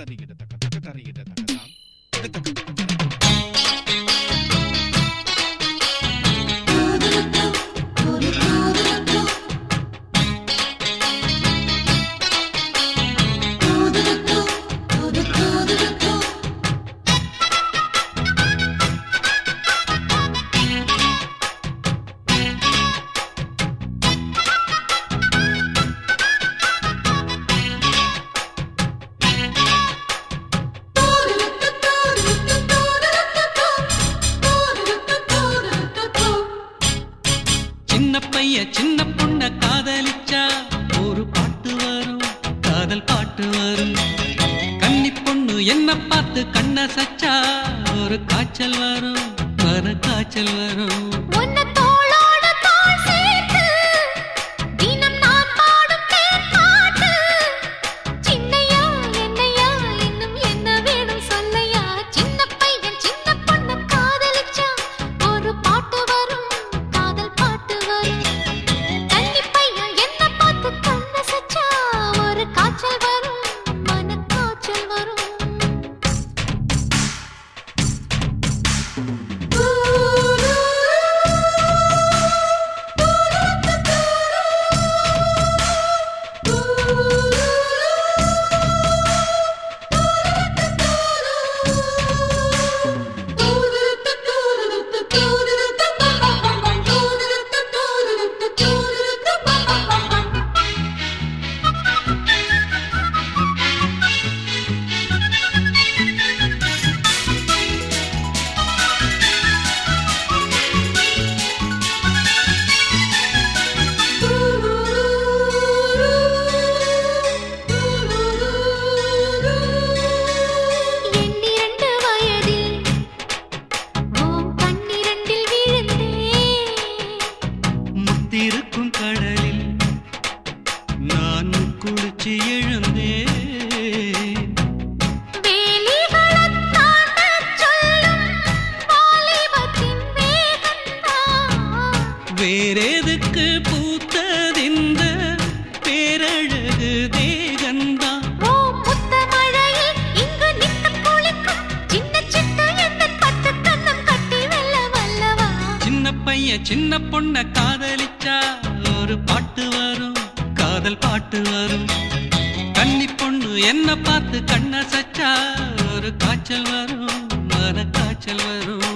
തരികിട തക്ക തക്ക തരികിട തക്ക തക്ക பைய சின்ன பொண்ண காதலிச்சா ஒரு பாட்டு வரும் காதல் பாட்டு வரும். கன்னி பொண்ணு என்ன பார்த்து கண்ண சச்சா ஒரு காய்ச்சல் வரும் மன காய்ச்சல் வரும். கட்டி வெல்ல வல்லவா. சின்ன பையன் சின்ன பொண்ண காதலிச்சா ஒரு பாட்டு வரும் காதல் பாட்டு வரும். கன்னி பொண்ணு என்ன பார்த்து கண்ண சச்சா ஒரு காய்ச்சல் வரும் மன காய்ச்சல் வரும்.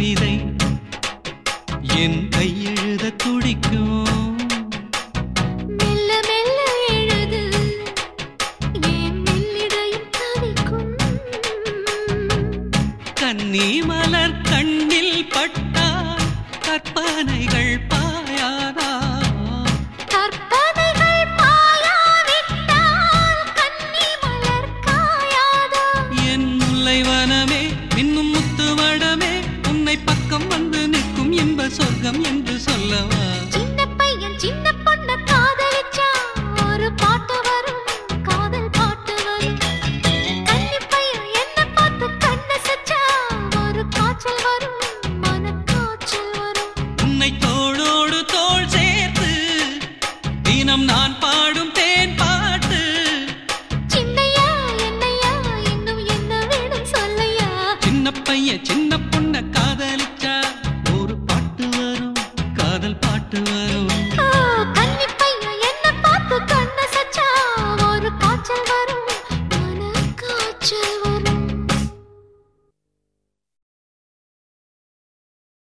கவிதை என் கையெழுத துடிக்கும். கன்னி மலர் கண்ணில் பட்டால் கற்பனைகள் இன்ப சொர்க்கம் என்று சொல்லவா? சின்ன பையன் சின்ன பொண்ணு காதலிச்சா ஒரு பாட்டு வரும் காதல் பாட்டு வரும். கன்னி பையன் என்ன பார்த்து கண்ண சச்சா ஒரு காய்ச்சல் வரும் மனக்காய்ச்சல் வரும். உன்னை தோளோடு தோள் சேர்த்து தினம் நான் பாடும் தேன் பாட்டு. சின்னையா என்னையா இன்னும் என்ன வேணும் சொல்லையா? சின்ன பையன் சின்ன